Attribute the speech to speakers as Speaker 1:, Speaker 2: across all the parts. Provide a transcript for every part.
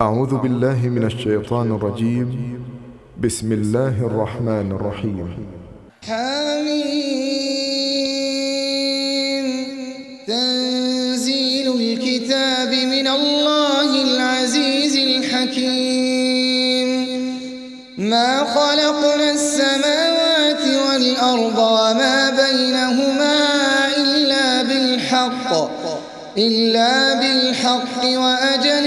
Speaker 1: أعوذ بالله من الشيطان الرجيم. بسم الله الرحمن الرحيم.
Speaker 2: حامیم تنزيل الكتاب من الله العزيز الحكيم. ما خلقنا السماوات والأرض وما بينهما إلا بالحق. إلا بالحق وأجل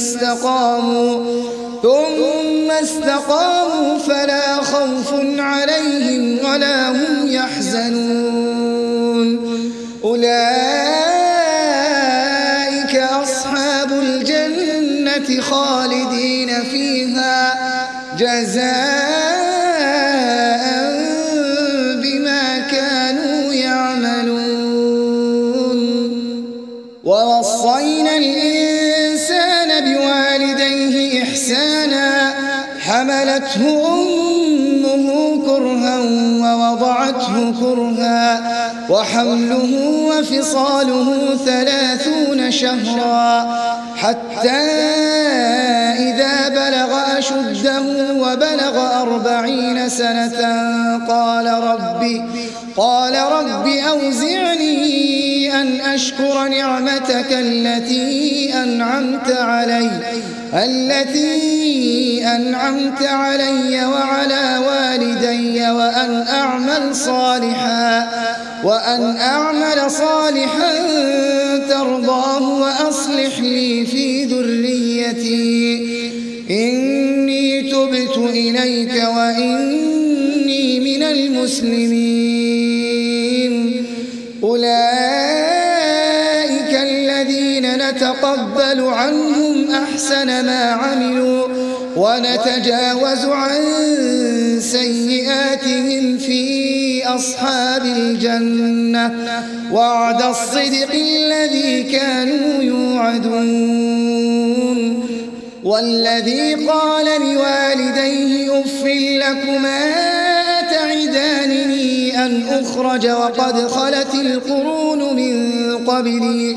Speaker 2: استقاموا ثم استقاموا فلا خوف عليهم ولا هم يحزنون. أولئك أصحاب الجنة خالدين. عليه إحسانا حملته أمه كرها ووضعته كرها وحمله وفصاله ثلاثون شهرا حتى إذا بلغ أشده وبلغ أربعين سنة قال ربي قال رب أوزعني أن أشكر نعمتك التي أنعمت علي. التي أنعمت علي وعلى والدي وأن أعمل صالحا وأن أعمل صالحا ترضاه وأصلح لي في ذريتي. إني تبت إليك وإني من المسلمين. نتقبل عنهم أحسن ما عملوا ونتجاوز عن سيئاتهم في أصحاب الجنة وعد الصدق الذي كانوا يوعدون والذي قال لوالديه أفر لكما أن أخرج وقد خلت القرون من قبلي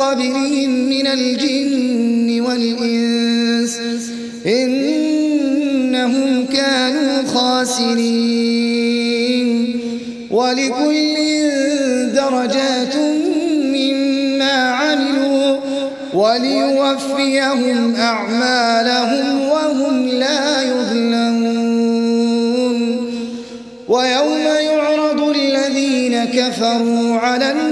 Speaker 2: قبلهم من الجن والإنس إنهم كانوا خاسرين ولكل درجات مما عملوا وليوفيهم أعمالهم وهم لا يظلمون ويوم يعرض الذين كفروا على الناس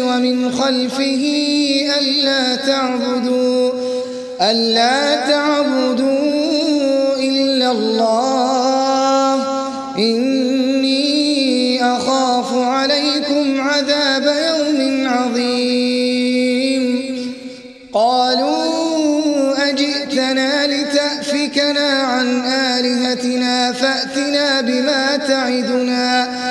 Speaker 2: ومن خلفه ألا تعبدوا ألا تعبدوا إلا الله. إني أخاف عليكم عذاب يوم عظيم. قالوا أجئتنا لتأفكنا عن آلهتنا فأتنا بما تعدنا.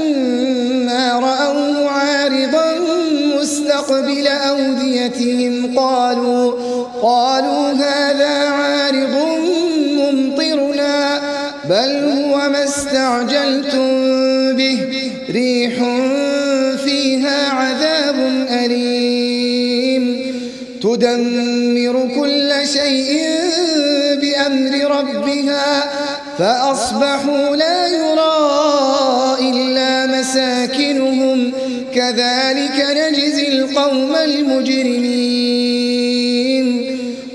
Speaker 2: رأوا عارضا مستقبل أوديتهم قالوا قالوا هذا عارض ممطرنا بل هو ما استعجلتم به ريح فيها عذاب أليم. تدمر كل شيء بأمر ربها فأصبحوا لا يرى كذلك نجزي القوم المجرمين.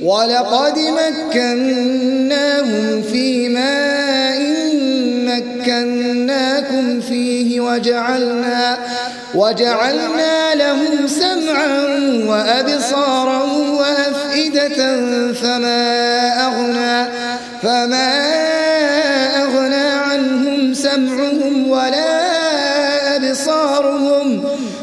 Speaker 2: ولقد مكناهم في ماء مكناكم فيه وجعلنا وجعلنا لهم سمعا وأبصارا وأفئدة فما أغنى فما أغنى عنهم سمعهم ولا أبصارهم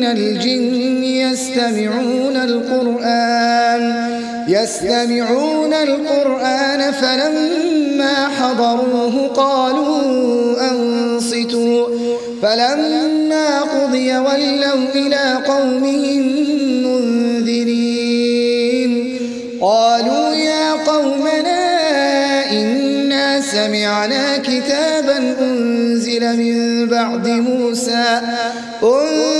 Speaker 2: من الجن يستمعون القرآن يستمعون القرآن فلما حضروه قالوا أنصتوا فلما قضي ولوا إلى قومهم منذرين. قالوا يا قومنا إنا سمعنا كتابا أنزل من بعد موسى أنزل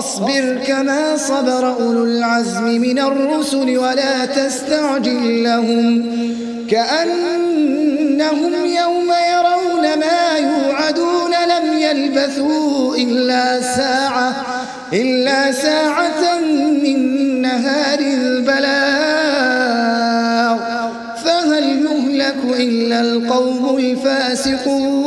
Speaker 2: فاصبر كما صبر أولو العزم من الرسل ولا تستعجل لهم كأنهم يوم يرون ما يوعدون لم يلبثوا إلا ساعة إلا ساعة من نهار البلاغ فهل يهلك إلا القوم الفاسقون؟